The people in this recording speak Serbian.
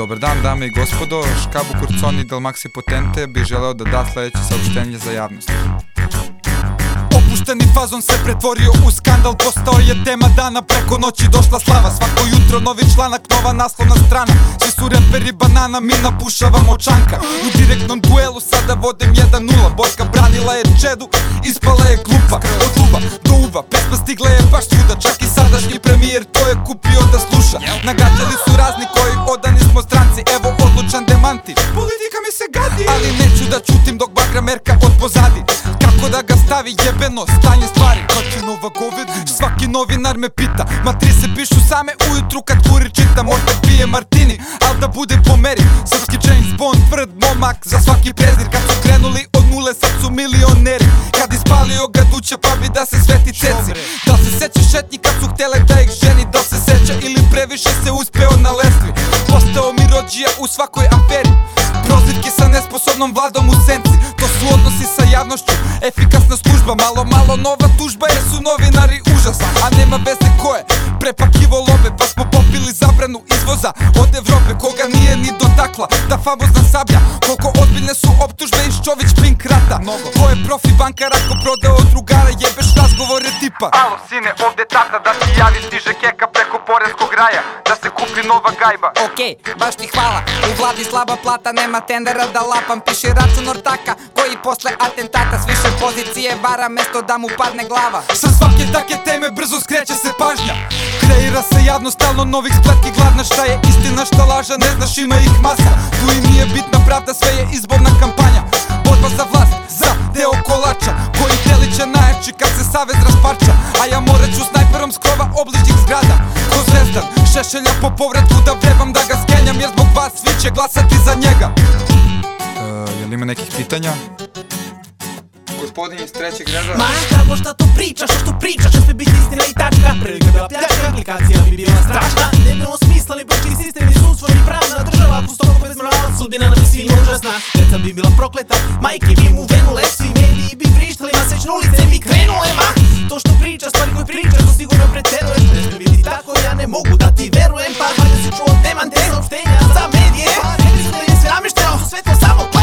Dobar dan, dame i gospodo. Škabu Kurconi del Maxi Potente bi želeo da da sledeće saopštenje za javnost. Opušteni fazon se pretvorio u skandal. Postao je tema dana, preko noći došla slava. Svako jutro novi članak, nova naslovna strana. Svi su reperi banana, mi napušavamo čanka. U direktnom duelu sada vodem 1-0 Borka branila je čedu, ispala je glupa. Od uva do uva, pesma stigla je baš svuda Čak i sadašnji premijer to je kupio da sluša. Nagađali su razni koji odani mi se gadi. Ali neću da čutim dok bagra merka od pozadi. Kako da ga stavi jebeno stanje stvari? Je nova govedina Svaki novinar me pita. Matri se pišu same ujutru kad kurir čita Možda pije martini, al da bude po meri Srpski James Bond, tvrd momak za svaki prezir. Kad su krenuli od nule sad su milioneri. Kad ispalio ga duće pa bi da se sveti ceci. Da se seća šetnji kad su htele da ih ženi? Da se seća ili previše se uspeo na lestvi? Postao mi rođija u svakoj aferi Prozivke sa nesposobnom vladom u senci. To su odnosi sa javnošću, efikasna služba Malo, malo nova tužba jer su novinari užas A nema veze ko je. Prepakivo lobe Pa smo popili zabranu izvoza od Evrope Koga nije ni dotakla ta famozna sablja. Koliko ozbiljne su optužbe iz Čović Pink rata. Ko je profi bankar ako prodao drugara Jebeš razgovore tipa. Alo sine, ovde tata da ti javi stiže keka preko poreskog raja Kupi nova gajba. Okej, baš ti hvala. U vladi slaba plata, nema tendera da lapam. Piše račun ortaka koji posle atentata S više pozicije vara mesto da mu padne glava. Sa svake take teme brzo skreće se pažnja. Kreira se javno stalno novih spletki gladna. Šta je istina, šta laža, ne znaš ima ih masa. Tu im nije bitna pravda, sve je izborna kampanja. Borba za vlast, za deo kolača Koji deliće najjači kad se savez rasparča. A ja morat ću snajperom skrova obližnjih zgrada šešelja po povratku da vrebam da ga skenjam Jer zbog vas svi će glasati za njega. E, jel ima nekih pitanja? Gospodin iz trećeg reda. Ma kako šta to pričaš, što pričaš, sme biti istina i tačka? Prilika da pljačka, aplikacija bi bila strašna. Ne bilo smisla, ni politički sistem, ni sudstvo, ni pravna država. Ako stoga bez morala, sudbina nam je svima užasna. Deca bi bila prokleta, majke bi mu venule Svi mediji bi vrištali, Ti verujem pa, makar se čuo, nemam te saopštenja Za medije, medijsko je sve namješteno Sve to samo pa